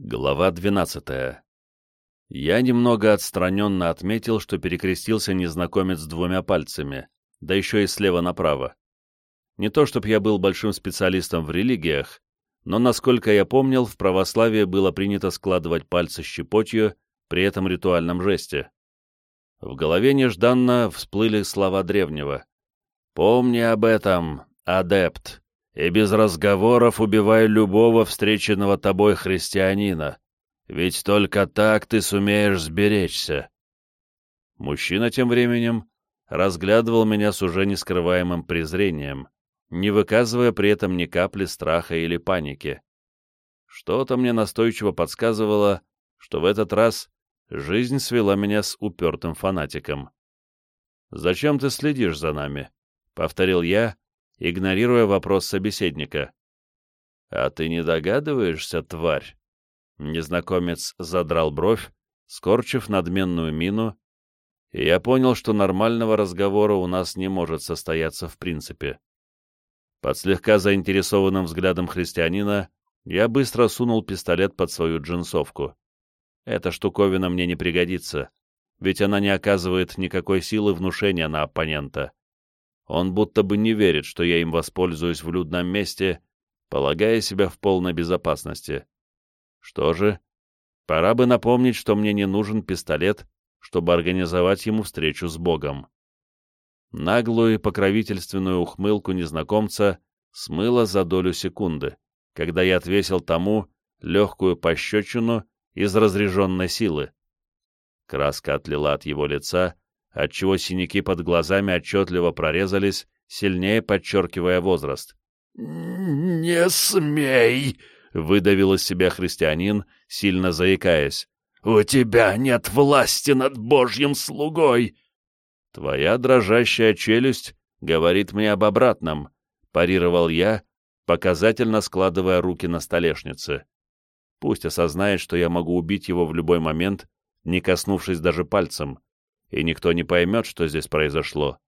Глава 12. Я немного отстраненно отметил, что перекрестился незнакомец двумя пальцами, да еще и слева направо. Не то чтобы я был большим специалистом в религиях, но, насколько я помнил, в православии было принято складывать пальцы щепотью при этом ритуальном жесте. В голове нежданно всплыли слова древнего. «Помни об этом, адепт, и без разговоров убивай любого встреченного тобой христианина, ведь только так ты сумеешь сберечься». Мужчина тем временем разглядывал меня с уже нескрываемым презрением, не выказывая при этом ни капли страха или паники. Что-то мне настойчиво подсказывало, что в этот раз жизнь свела меня с упертым фанатиком. «Зачем ты следишь за нами?» — повторил я, игнорируя вопрос собеседника. «А ты не догадываешься, тварь?» Незнакомец задрал бровь, скорчив надменную мину, и я понял, что нормального разговора у нас не может состояться в принципе. Под слегка заинтересованным взглядом христианина я быстро сунул пистолет под свою джинсовку. Эта штуковина мне не пригодится, ведь она не оказывает никакой силы внушения на оппонента. Он будто бы не верит, что я им воспользуюсь в людном месте, полагая себя в полной безопасности. Что же, пора бы напомнить, что мне не нужен пистолет, чтобы организовать ему встречу с Богом. Наглую и покровительственную ухмылку незнакомца смыло за долю секунды, когда я отвесил тому легкую пощечину из разряженной силы. Краска отлила от его лица, отчего синяки под глазами отчетливо прорезались, сильнее подчеркивая возраст. «Не смей!» — выдавил из себя христианин, сильно заикаясь. «У тебя нет власти над Божьим слугой!» «Твоя дрожащая челюсть говорит мне об обратном», — парировал я, показательно складывая руки на столешнице. Пусть осознает, что я могу убить его в любой момент, не коснувшись даже пальцем, и никто не поймет, что здесь произошло.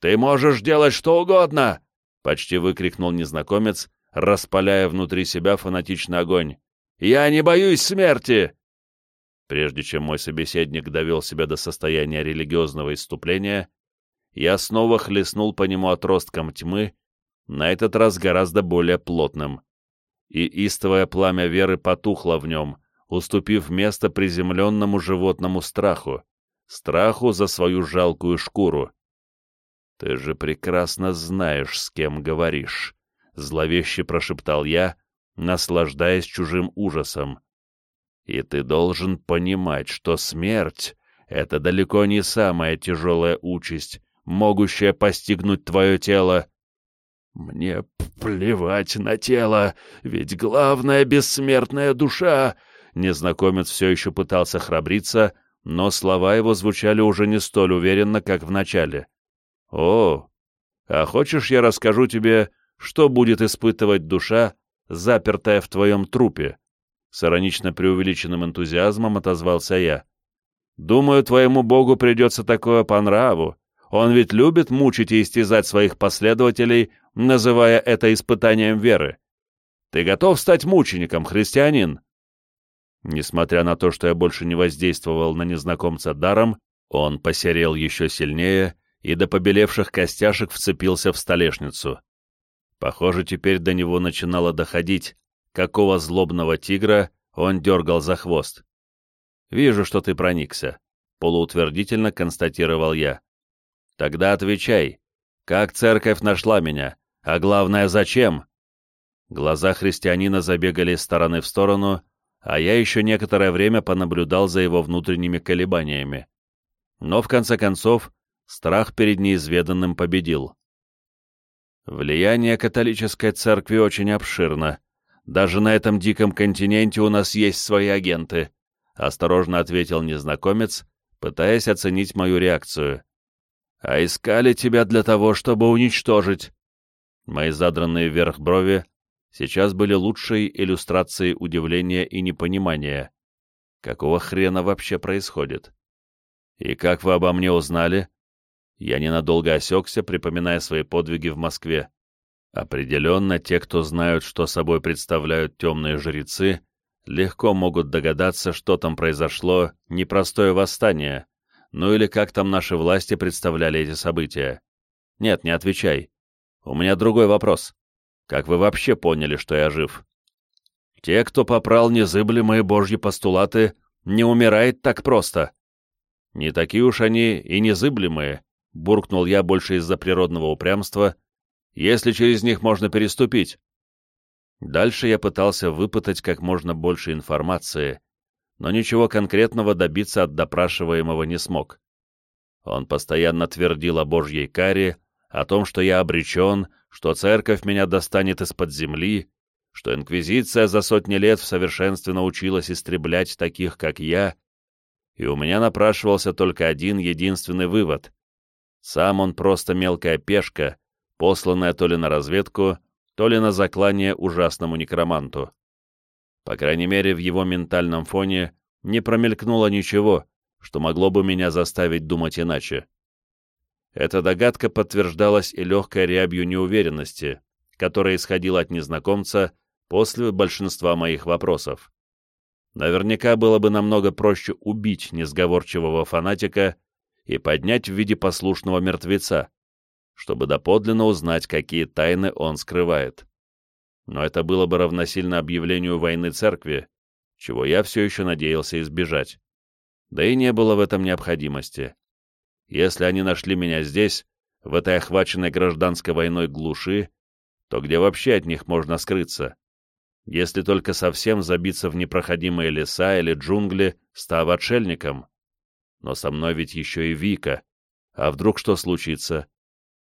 «Ты можешь делать что угодно!» — почти выкрикнул незнакомец, распаляя внутри себя фанатичный огонь. «Я не боюсь смерти!» Прежде чем мой собеседник довел себя до состояния религиозного исступления, я снова хлестнул по нему отростком тьмы, на этот раз гораздо более плотным. И истовое пламя веры потухло в нем, уступив место приземленному животному страху, страху за свою жалкую шкуру. «Ты же прекрасно знаешь, с кем говоришь», — зловеще прошептал я, наслаждаясь чужим ужасом. «И ты должен понимать, что смерть — это далеко не самая тяжелая участь, могущая постигнуть твое тело». «Мне плевать на тело, ведь главная бессмертная душа...» Незнакомец все еще пытался храбриться, но слова его звучали уже не столь уверенно, как в начале. «О, а хочешь, я расскажу тебе, что будет испытывать душа, запертая в твоем трупе?» С иронично преувеличенным энтузиазмом отозвался я. «Думаю, твоему богу придется такое по нраву. Он ведь любит мучить и истязать своих последователей, называя это испытанием веры. Ты готов стать мучеником, христианин?» Несмотря на то, что я больше не воздействовал на незнакомца даром, он посерел еще сильнее и до побелевших костяшек вцепился в столешницу. Похоже, теперь до него начинало доходить, какого злобного тигра он дергал за хвост. «Вижу, что ты проникся», — полуутвердительно констатировал я. «Тогда отвечай, как церковь нашла меня, а главное, зачем?» Глаза христианина забегали из стороны в сторону, а я еще некоторое время понаблюдал за его внутренними колебаниями. Но в конце концов страх перед неизведанным победил. Влияние католической церкви очень обширно. Даже на этом диком континенте у нас есть свои агенты, осторожно ответил незнакомец, пытаясь оценить мою реакцию. А искали тебя для того, чтобы уничтожить. Мои задранные вверх брови сейчас были лучшей иллюстрацией удивления и непонимания. Какого хрена вообще происходит? И как вы обо мне узнали? Я ненадолго осекся, припоминая свои подвиги в Москве. Определенно, те, кто знают, что собой представляют темные жрецы, легко могут догадаться, что там произошло непростое восстание, ну или как там наши власти представляли эти события. Нет, не отвечай. У меня другой вопрос. Как вы вообще поняли, что я жив? Те, кто попрал незыблемые божьи постулаты, не умирает так просто. Не такие уж они и незыблемые, буркнул я больше из-за природного упрямства, если через них можно переступить. Дальше я пытался выпытать как можно больше информации, но ничего конкретного добиться от допрашиваемого не смог. Он постоянно твердил о Божьей каре, о том, что я обречен, что церковь меня достанет из-под земли, что инквизиция за сотни лет в совершенстве научилась истреблять таких, как я, и у меня напрашивался только один единственный вывод. Сам он просто мелкая пешка, посланная то ли на разведку, то ли на заклание ужасному некроманту. По крайней мере, в его ментальном фоне не промелькнуло ничего, что могло бы меня заставить думать иначе. Эта догадка подтверждалась и легкой рябью неуверенности, которая исходила от незнакомца после большинства моих вопросов. Наверняка было бы намного проще убить несговорчивого фанатика и поднять в виде послушного мертвеца, чтобы доподлинно узнать, какие тайны он скрывает но это было бы равносильно объявлению войны церкви, чего я все еще надеялся избежать. Да и не было в этом необходимости. Если они нашли меня здесь, в этой охваченной гражданской войной глуши, то где вообще от них можно скрыться? Если только совсем забиться в непроходимые леса или джунгли, став отшельником. Но со мной ведь еще и Вика. А вдруг что случится?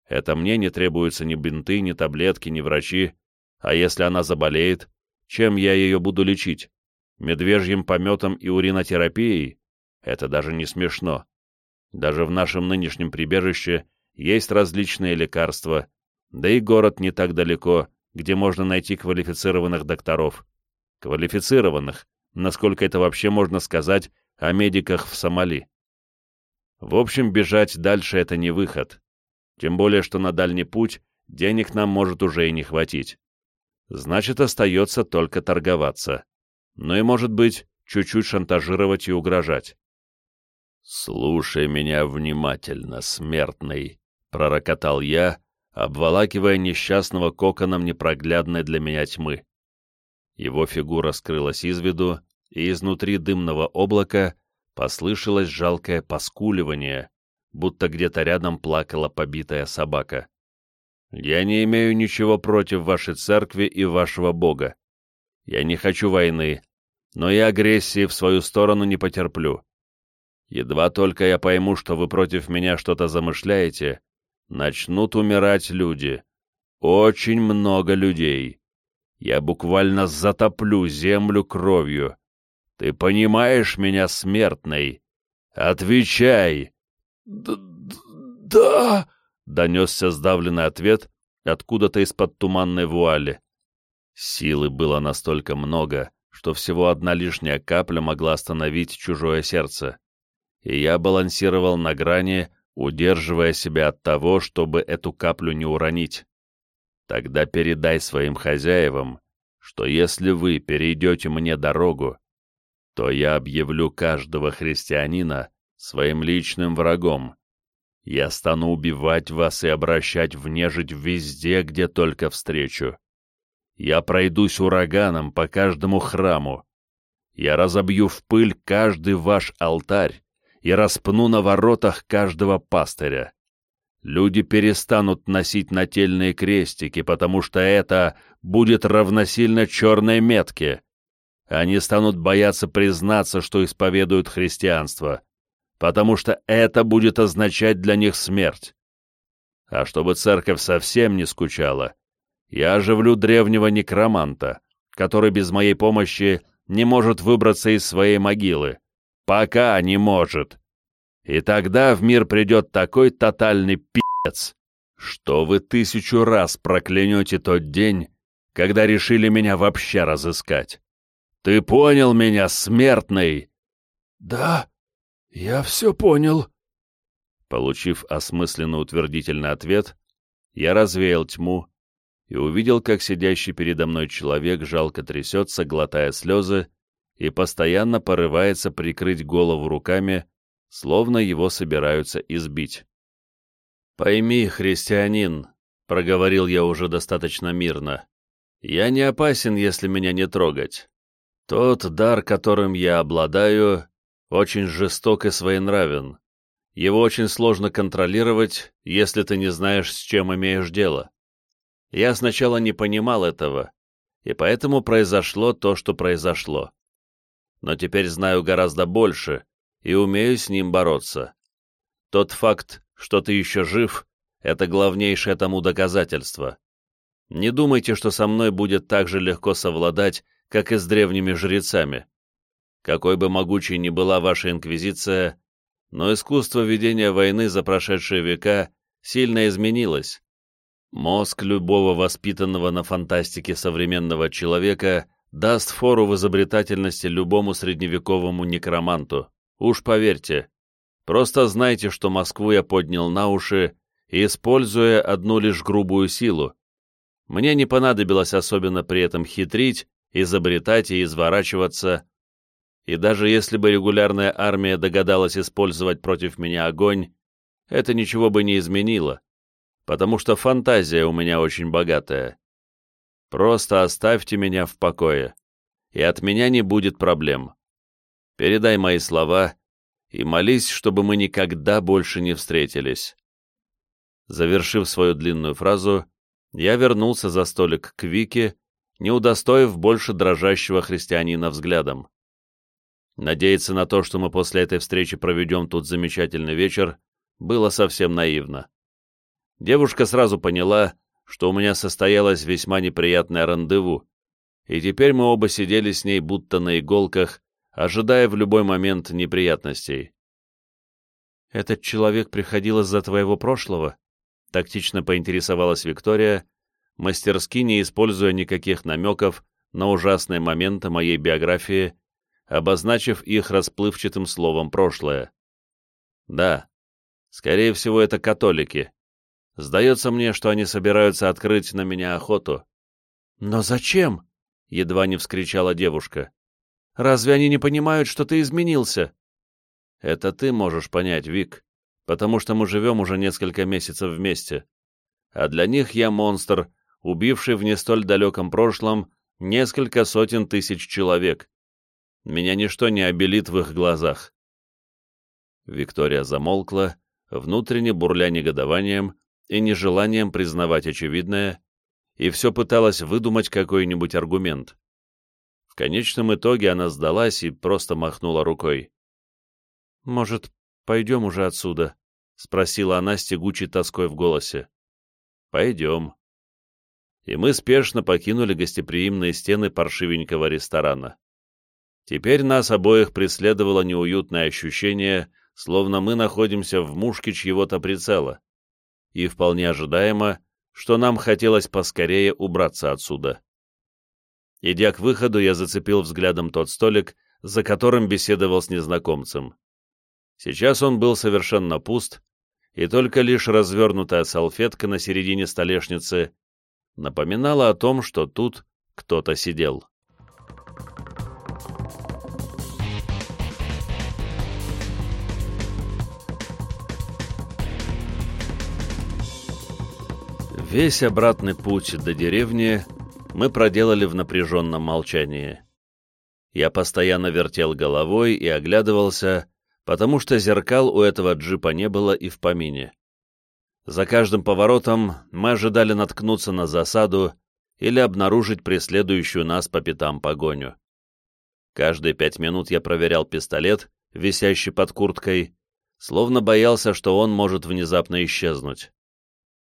Это мне не требуются ни бинты, ни таблетки, ни врачи. А если она заболеет, чем я ее буду лечить? Медвежьим пометом и уринотерапией? Это даже не смешно. Даже в нашем нынешнем прибежище есть различные лекарства, да и город не так далеко, где можно найти квалифицированных докторов. Квалифицированных, насколько это вообще можно сказать о медиках в Сомали. В общем, бежать дальше — это не выход. Тем более, что на дальний путь денег нам может уже и не хватить значит, остается только торговаться. Ну и, может быть, чуть-чуть шантажировать и угрожать. «Слушай меня внимательно, смертный», — пророкотал я, обволакивая несчастного коконом непроглядной для меня тьмы. Его фигура скрылась из виду, и изнутри дымного облака послышалось жалкое поскуливание, будто где-то рядом плакала побитая собака. Я не имею ничего против вашей церкви и вашего Бога. Я не хочу войны, но и агрессии в свою сторону не потерплю. Едва только я пойму, что вы против меня что-то замышляете, начнут умирать люди. Очень много людей. Я буквально затоплю землю кровью. Ты понимаешь меня, смертный? Отвечай!» «Да...» донесся сдавленный ответ откуда-то из-под туманной вуали. Силы было настолько много, что всего одна лишняя капля могла остановить чужое сердце. И я балансировал на грани, удерживая себя от того, чтобы эту каплю не уронить. Тогда передай своим хозяевам, что если вы перейдете мне дорогу, то я объявлю каждого христианина своим личным врагом, я стану убивать вас и обращать в нежить везде, где только встречу. Я пройдусь ураганом по каждому храму. Я разобью в пыль каждый ваш алтарь и распну на воротах каждого пастыря. Люди перестанут носить нательные крестики, потому что это будет равносильно черной метке. Они станут бояться признаться, что исповедуют христианство потому что это будет означать для них смерть. А чтобы церковь совсем не скучала, я оживлю древнего некроманта, который без моей помощи не может выбраться из своей могилы. Пока не может. И тогда в мир придет такой тотальный пи***ц, что вы тысячу раз проклянете тот день, когда решили меня вообще разыскать. Ты понял меня, смертный? Да, «Я все понял». Получив осмысленный утвердительный ответ, я развеял тьму и увидел, как сидящий передо мной человек жалко трясется, глотая слезы, и постоянно порывается прикрыть голову руками, словно его собираются избить. «Пойми, христианин», — проговорил я уже достаточно мирно, — «я не опасен, если меня не трогать. Тот дар, которым я обладаю, очень жесток и своенравен. Его очень сложно контролировать, если ты не знаешь, с чем имеешь дело. Я сначала не понимал этого, и поэтому произошло то, что произошло. Но теперь знаю гораздо больше и умею с ним бороться. Тот факт, что ты еще жив, это главнейшее тому доказательство. Не думайте, что со мной будет так же легко совладать, как и с древними жрецами. Какой бы могучей ни была ваша инквизиция, но искусство ведения войны за прошедшие века сильно изменилось. Мозг любого воспитанного на фантастике современного человека даст фору в изобретательности любому средневековому некроманту. Уж поверьте. Просто знайте, что Москву я поднял на уши, используя одну лишь грубую силу. Мне не понадобилось особенно при этом хитрить, изобретать и изворачиваться, и даже если бы регулярная армия догадалась использовать против меня огонь, это ничего бы не изменило, потому что фантазия у меня очень богатая. Просто оставьте меня в покое, и от меня не будет проблем. Передай мои слова и молись, чтобы мы никогда больше не встретились. Завершив свою длинную фразу, я вернулся за столик к Вике, не удостоив больше дрожащего христианина взглядом. Надеяться на то, что мы после этой встречи проведем тут замечательный вечер, было совсем наивно. Девушка сразу поняла, что у меня состоялось весьма неприятное рандеву, и теперь мы оба сидели с ней будто на иголках, ожидая в любой момент неприятностей. «Этот человек приходил из-за твоего прошлого?» — тактично поинтересовалась Виктория, мастерски не используя никаких намеков на ужасные моменты моей биографии обозначив их расплывчатым словом «прошлое». Да, скорее всего, это католики. Сдается мне, что они собираются открыть на меня охоту. «Но зачем?» — едва не вскричала девушка. «Разве они не понимают, что ты изменился?» «Это ты можешь понять, Вик, потому что мы живем уже несколько месяцев вместе. А для них я монстр, убивший в не столь далеком прошлом несколько сотен тысяч человек. Меня ничто не обелит в их глазах. Виктория замолкла, внутренне бурля негодованием и нежеланием признавать очевидное, и все пыталась выдумать какой-нибудь аргумент. В конечном итоге она сдалась и просто махнула рукой. «Может, пойдем уже отсюда?» — спросила она с тягучей тоской в голосе. «Пойдем». И мы спешно покинули гостеприимные стены паршивенького ресторана. Теперь нас обоих преследовало неуютное ощущение, словно мы находимся в мушке чьего-то прицела. И вполне ожидаемо, что нам хотелось поскорее убраться отсюда. Идя к выходу, я зацепил взглядом тот столик, за которым беседовал с незнакомцем. Сейчас он был совершенно пуст, и только лишь развернутая салфетка на середине столешницы напоминала о том, что тут кто-то сидел. Весь обратный путь до деревни мы проделали в напряженном молчании. Я постоянно вертел головой и оглядывался, потому что зеркал у этого джипа не было и в помине. За каждым поворотом мы ожидали наткнуться на засаду или обнаружить преследующую нас по пятам погоню. Каждые пять минут я проверял пистолет, висящий под курткой, словно боялся, что он может внезапно исчезнуть.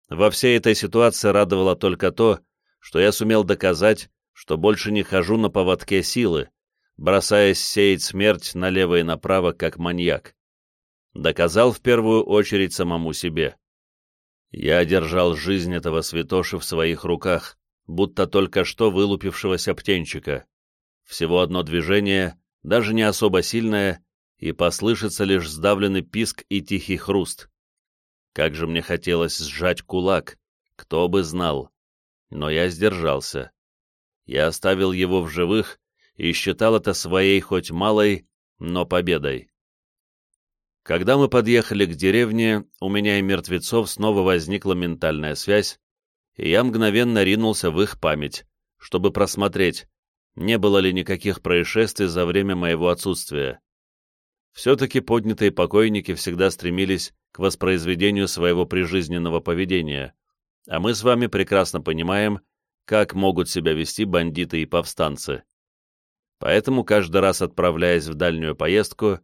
Во всей этой ситуации радовало только то, что я сумел доказать, что больше не хожу на поводке силы, бросаясь сеять смерть налево и направо, как маньяк. Доказал в первую очередь самому себе. Я одержал жизнь этого святоши в своих руках, будто только что вылупившегося птенчика. Всего одно движение, даже не особо сильное, и послышится лишь сдавленный писк и тихий хруст. Как же мне хотелось сжать кулак, кто бы знал. Но я сдержался. Я оставил его в живых и считал это своей хоть малой, но победой. Когда мы подъехали к деревне, у меня и мертвецов снова возникла ментальная связь, и я мгновенно ринулся в их память, чтобы просмотреть, не было ли никаких происшествий за время моего отсутствия. Все-таки поднятые покойники всегда стремились к воспроизведению своего прижизненного поведения, а мы с вами прекрасно понимаем, как могут себя вести бандиты и повстанцы. Поэтому каждый раз отправляясь в дальнюю поездку,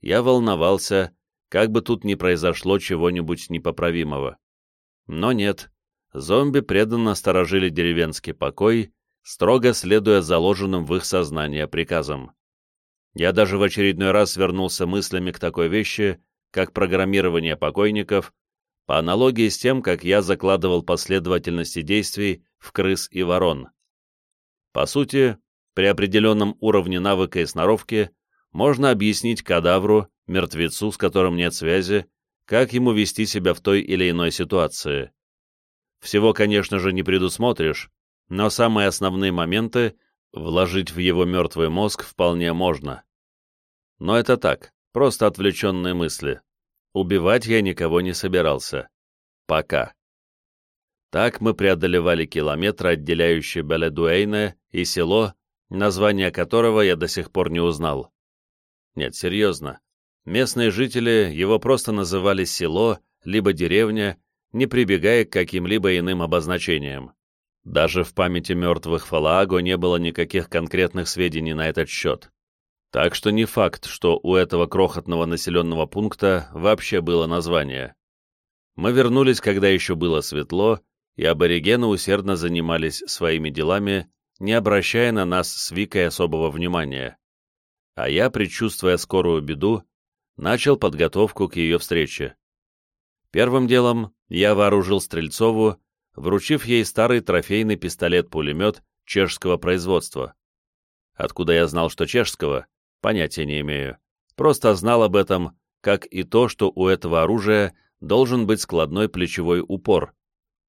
я волновался, как бы тут ни произошло чего-нибудь непоправимого. Но нет, зомби преданно сторожили деревенский покой, строго следуя заложенным в их сознание приказам. Я даже в очередной раз вернулся мыслями к такой вещи, как программирование покойников, по аналогии с тем, как я закладывал последовательности действий в крыс и ворон. По сути, при определенном уровне навыка и сноровки можно объяснить кадавру, мертвецу, с которым нет связи, как ему вести себя в той или иной ситуации. Всего, конечно же, не предусмотришь, но самые основные моменты вложить в его мертвый мозг вполне можно. Но это так, просто отвлеченные мысли. Убивать я никого не собирался. Пока. Так мы преодолевали километры, отделяющие Беледуэйне и село, название которого я до сих пор не узнал. Нет, серьезно. Местные жители его просто называли село, либо деревня, не прибегая к каким-либо иным обозначениям. Даже в памяти мертвых Фалааго не было никаких конкретных сведений на этот счет. Так что не факт, что у этого крохотного населенного пункта вообще было название. Мы вернулись, когда еще было светло, и аборигены усердно занимались своими делами, не обращая на нас с Викой особого внимания. А я, предчувствуя скорую беду, начал подготовку к ее встрече. Первым делом я вооружил Стрельцову, вручив ей старый трофейный пистолет-пулемет чешского производства. Откуда я знал, что чешского, понятия не имею. Просто знал об этом, как и то, что у этого оружия должен быть складной плечевой упор,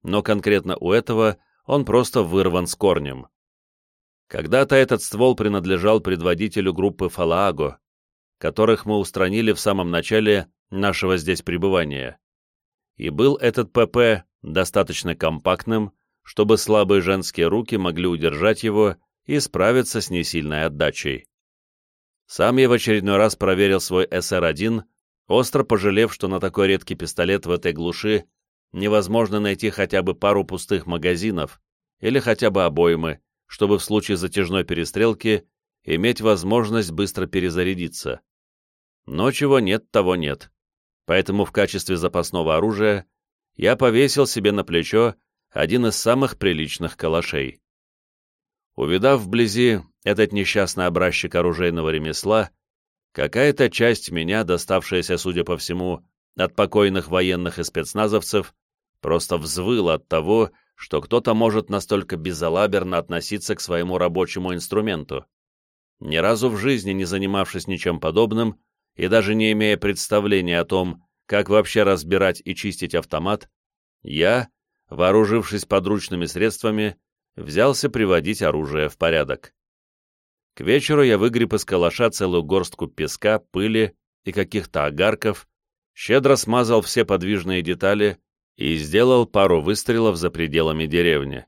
но конкретно у этого он просто вырван с корнем. Когда-то этот ствол принадлежал предводителю группы Фалааго, которых мы устранили в самом начале нашего здесь пребывания. И был этот ПП достаточно компактным, чтобы слабые женские руки могли удержать его и справиться с несильной отдачей. Сам я в очередной раз проверил свой СР-1, остро пожалев, что на такой редкий пистолет в этой глуши невозможно найти хотя бы пару пустых магазинов или хотя бы обоймы, чтобы в случае затяжной перестрелки иметь возможность быстро перезарядиться. Но чего нет, того нет. Поэтому в качестве запасного оружия я повесил себе на плечо один из самых приличных калашей. Увидав вблизи этот несчастный образчик оружейного ремесла, какая-то часть меня, доставшаяся, судя по всему, от покойных военных и спецназовцев, просто взвыла от того, что кто-то может настолько безалаберно относиться к своему рабочему инструменту. Ни разу в жизни не занимавшись ничем подобным и даже не имея представления о том, как вообще разбирать и чистить автомат, я, вооружившись подручными средствами, взялся приводить оружие в порядок. К вечеру я выгреб из калаша целую горстку песка, пыли и каких-то огарков, щедро смазал все подвижные детали и сделал пару выстрелов за пределами деревни.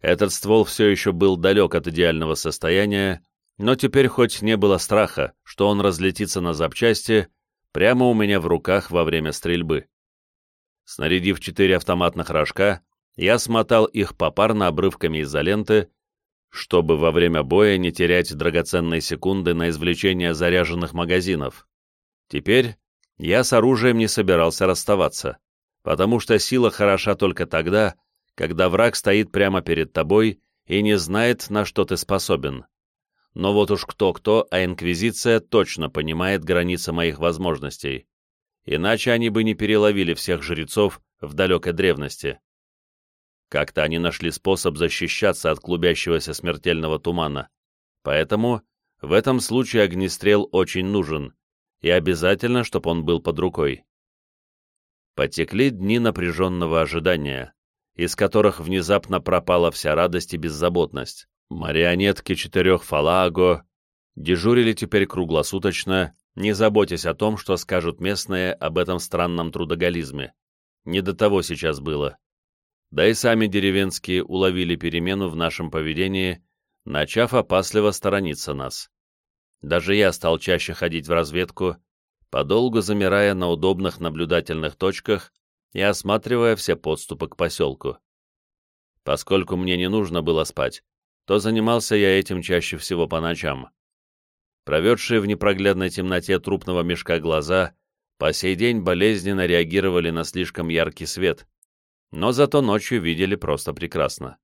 Этот ствол все еще был далек от идеального состояния, но теперь хоть не было страха, что он разлетится на запчасти прямо у меня в руках во время стрельбы. Снарядив четыре автоматных рожка, я смотал их попарно обрывками изоленты, чтобы во время боя не терять драгоценные секунды на извлечение заряженных магазинов. Теперь я с оружием не собирался расставаться потому что сила хороша только тогда, когда враг стоит прямо перед тобой и не знает, на что ты способен. Но вот уж кто-кто, а Инквизиция точно понимает границы моих возможностей. Иначе они бы не переловили всех жрецов в далекой древности. Как-то они нашли способ защищаться от клубящегося смертельного тумана. Поэтому в этом случае огнестрел очень нужен, и обязательно, чтобы он был под рукой. Потекли дни напряженного ожидания, из которых внезапно пропала вся радость и беззаботность. Марионетки четырех фалаго дежурили теперь круглосуточно, не заботясь о том, что скажут местные об этом странном трудоголизме. Не до того сейчас было. Да и сами деревенские уловили перемену в нашем поведении, начав опасливо сторониться нас. Даже я стал чаще ходить в разведку, подолгу замирая на удобных наблюдательных точках и осматривая все подступы к поселку. Поскольку мне не нужно было спать, то занимался я этим чаще всего по ночам. Проведшие в непроглядной темноте трупного мешка глаза по сей день болезненно реагировали на слишком яркий свет, но зато ночью видели просто прекрасно.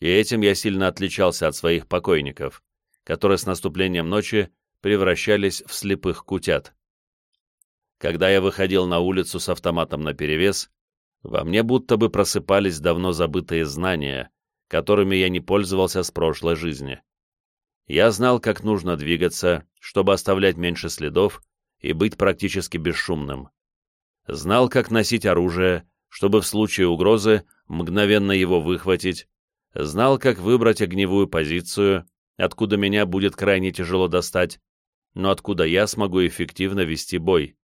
И этим я сильно отличался от своих покойников, которые с наступлением ночи превращались в слепых кутят. Когда я выходил на улицу с автоматом наперевес, во мне будто бы просыпались давно забытые знания, которыми я не пользовался с прошлой жизни. Я знал, как нужно двигаться, чтобы оставлять меньше следов и быть практически бесшумным. Знал, как носить оружие, чтобы в случае угрозы мгновенно его выхватить, знал, как выбрать огневую позицию, откуда меня будет крайне тяжело достать, но откуда я смогу эффективно вести бой.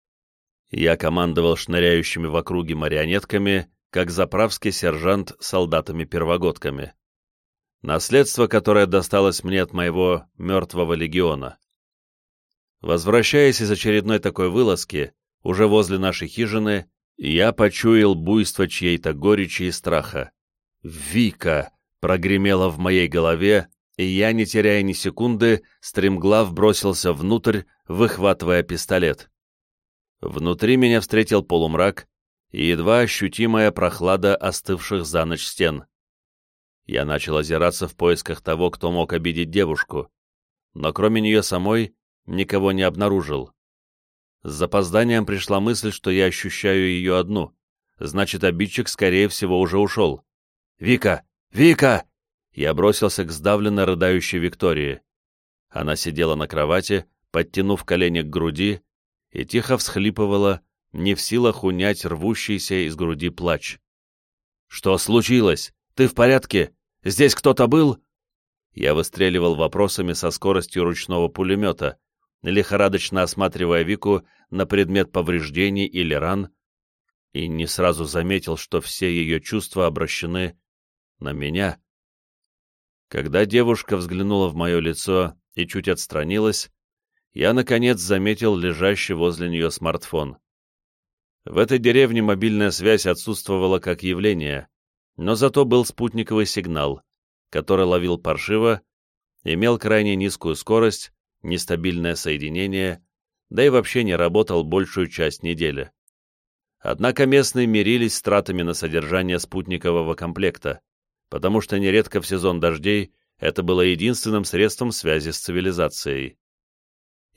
Я командовал шныряющими в округе марионетками, как заправский сержант солдатами-первогодками. Наследство, которое досталось мне от моего мертвого легиона. Возвращаясь из очередной такой вылазки, уже возле нашей хижины, я почуял буйство чьей-то горечи и страха. «Вика!» — прогремело в моей голове, и я, не теряя ни секунды, стремглав бросился внутрь, выхватывая пистолет. Внутри меня встретил полумрак и едва ощутимая прохлада остывших за ночь стен. Я начал озираться в поисках того, кто мог обидеть девушку, но кроме нее самой никого не обнаружил. С запозданием пришла мысль, что я ощущаю ее одну, значит, обидчик, скорее всего, уже ушел. «Вика! Вика!» Я бросился к сдавленно рыдающей Виктории. Она сидела на кровати, подтянув колени к груди, и тихо всхлипывала, не в силах унять рвущийся из груди плач. «Что случилось? Ты в порядке? Здесь кто-то был?» Я выстреливал вопросами со скоростью ручного пулемета, лихорадочно осматривая Вику на предмет повреждений или ран, и не сразу заметил, что все ее чувства обращены на меня. Когда девушка взглянула в мое лицо и чуть отстранилась, я, наконец, заметил лежащий возле нее смартфон. В этой деревне мобильная связь отсутствовала как явление, но зато был спутниковый сигнал, который ловил паршиво, имел крайне низкую скорость, нестабильное соединение, да и вообще не работал большую часть недели. Однако местные мирились с тратами на содержание спутникового комплекта, потому что нередко в сезон дождей это было единственным средством связи с цивилизацией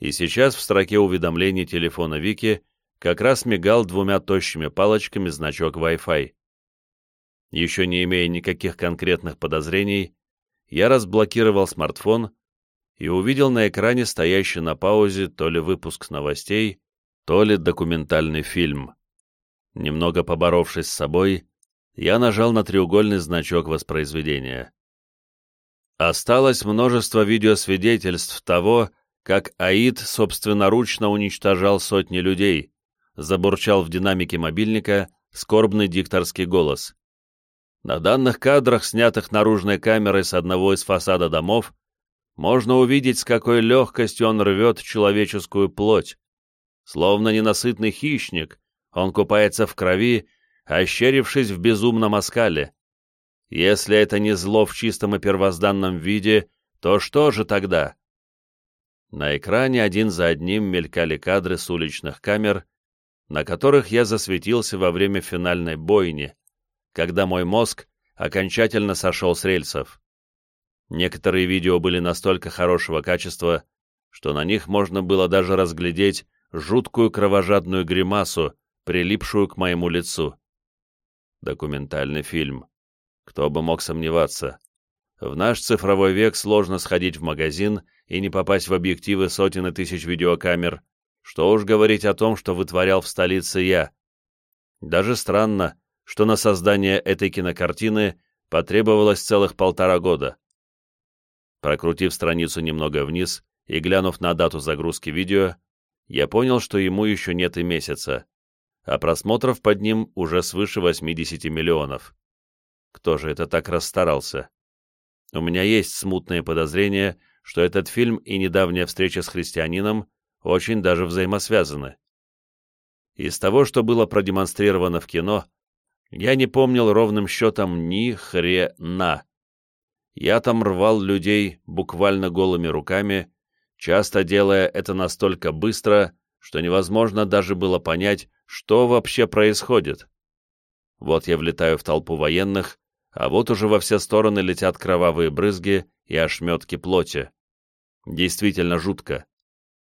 и сейчас в строке уведомлений телефона Вики как раз мигал двумя тощими палочками значок Wi-Fi. Еще не имея никаких конкретных подозрений, я разблокировал смартфон и увидел на экране стоящий на паузе то ли выпуск новостей, то ли документальный фильм. Немного поборовшись с собой, я нажал на треугольный значок воспроизведения. Осталось множество видеосвидетельств того, как Аид собственноручно уничтожал сотни людей, забурчал в динамике мобильника скорбный дикторский голос. На данных кадрах, снятых наружной камерой с одного из фасада домов, можно увидеть, с какой легкостью он рвет человеческую плоть. Словно ненасытный хищник, он купается в крови, ощерившись в безумном оскале. Если это не зло в чистом и первозданном виде, то что же тогда? На экране один за одним мелькали кадры с уличных камер, на которых я засветился во время финальной бойни, когда мой мозг окончательно сошел с рельсов. Некоторые видео были настолько хорошего качества, что на них можно было даже разглядеть жуткую кровожадную гримасу, прилипшую к моему лицу. Документальный фильм. Кто бы мог сомневаться. В наш цифровой век сложно сходить в магазин и не попасть в объективы сотен и тысяч видеокамер, что уж говорить о том, что вытворял в столице я. Даже странно, что на создание этой кинокартины потребовалось целых полтора года. Прокрутив страницу немного вниз и глянув на дату загрузки видео, я понял, что ему еще нет и месяца, а просмотров под ним уже свыше 80 миллионов. Кто же это так расстарался? У меня есть смутное подозрение, что этот фильм и недавняя встреча с христианином очень даже взаимосвязаны. Из того, что было продемонстрировано в кино, я не помнил ровным счетом ни хрена. Я там рвал людей буквально голыми руками, часто делая это настолько быстро, что невозможно даже было понять, что вообще происходит. Вот я влетаю в толпу военных, а вот уже во все стороны летят кровавые брызги и ошметки плоти. Действительно жутко.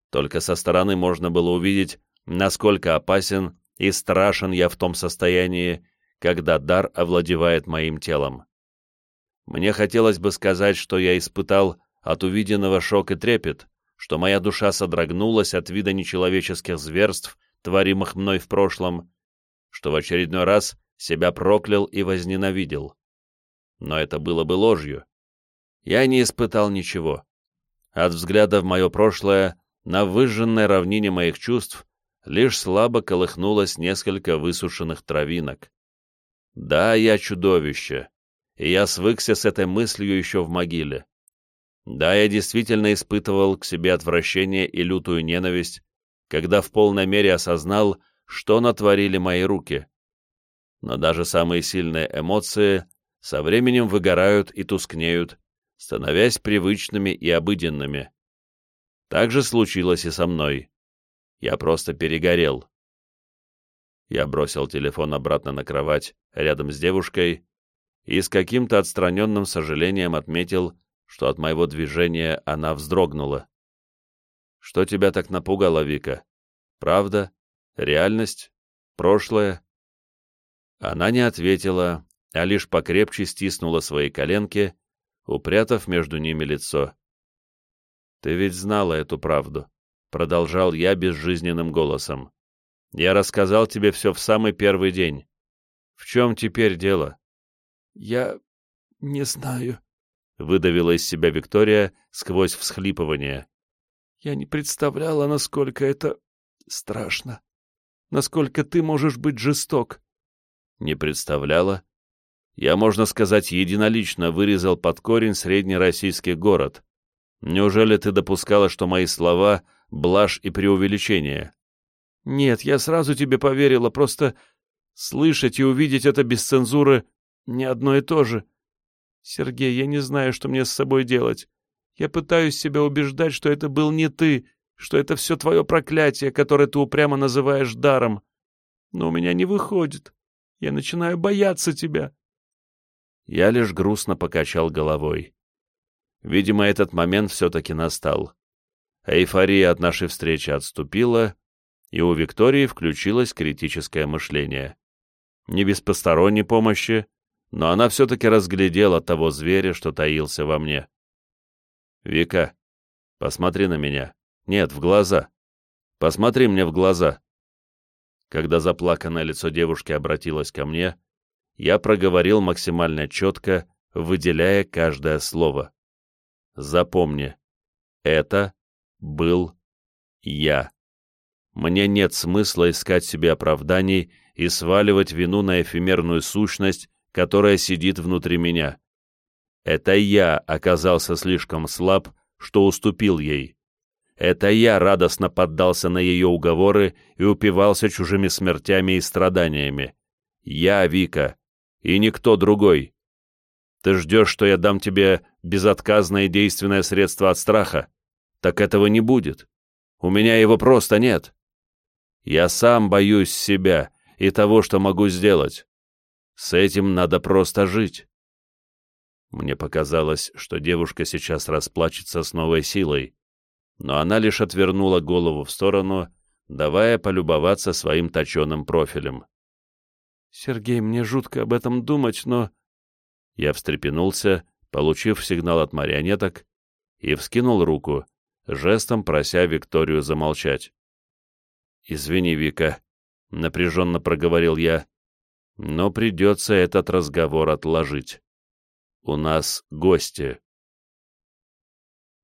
Только со стороны можно было увидеть, насколько опасен и страшен я в том состоянии, когда дар овладевает моим телом. Мне хотелось бы сказать, что я испытал от увиденного шок и трепет, что моя душа содрогнулась от вида нечеловеческих зверств, творимых мной в прошлом, что в очередной раз себя проклял и возненавидел. Но это было бы ложью. Я не испытал ничего. От взгляда в мое прошлое, на выжженной равнине моих чувств, лишь слабо колыхнулось несколько высушенных травинок. Да, я чудовище, и я свыкся с этой мыслью еще в могиле. Да, я действительно испытывал к себе отвращение и лютую ненависть, когда в полной мере осознал, что натворили мои руки. Но даже самые сильные эмоции со временем выгорают и тускнеют, становясь привычными и обыденными. Так же случилось и со мной. Я просто перегорел. Я бросил телефон обратно на кровать рядом с девушкой и с каким-то отстраненным сожалением отметил, что от моего движения она вздрогнула. «Что тебя так напугало, Вика? Правда? Реальность? Прошлое?» Она не ответила, а лишь покрепче стиснула свои коленки, упрятав между ними лицо. «Ты ведь знала эту правду», — продолжал я безжизненным голосом. «Я рассказал тебе все в самый первый день. В чем теперь дело?» «Я не знаю», — выдавила из себя Виктория сквозь всхлипывание. «Я не представляла, насколько это страшно. Насколько ты можешь быть жесток». «Не представляла?» Я, можно сказать, единолично вырезал под корень среднероссийский город. Неужели ты допускала, что мои слова — блажь и преувеличение? Нет, я сразу тебе поверила, просто слышать и увидеть это без цензуры не одно и то же. Сергей, я не знаю, что мне с собой делать. Я пытаюсь себя убеждать, что это был не ты, что это все твое проклятие, которое ты упрямо называешь даром. Но у меня не выходит. Я начинаю бояться тебя. Я лишь грустно покачал головой. Видимо, этот момент все-таки настал. Эйфория от нашей встречи отступила, и у Виктории включилось критическое мышление. Не без посторонней помощи, но она все-таки разглядела того зверя, что таился во мне. «Вика, посмотри на меня. Нет, в глаза. Посмотри мне в глаза». Когда заплаканное лицо девушки обратилось ко мне, я проговорил максимально четко, выделяя каждое слово. Запомни, это был я. Мне нет смысла искать себе оправданий и сваливать вину на эфемерную сущность, которая сидит внутри меня. Это я оказался слишком слаб, что уступил ей. Это я радостно поддался на ее уговоры и упивался чужими смертями и страданиями. Я, Вика, и никто другой. Ты ждешь, что я дам тебе безотказное действенное средство от страха? Так этого не будет. У меня его просто нет. Я сам боюсь себя и того, что могу сделать. С этим надо просто жить. Мне показалось, что девушка сейчас расплачется с новой силой, но она лишь отвернула голову в сторону, давая полюбоваться своим точеным профилем. «Сергей, мне жутко об этом думать, но...» Я встрепенулся, получив сигнал от марионеток, и вскинул руку, жестом прося Викторию замолчать. «Извини, Вика», — напряженно проговорил я, — «но придется этот разговор отложить. У нас гости».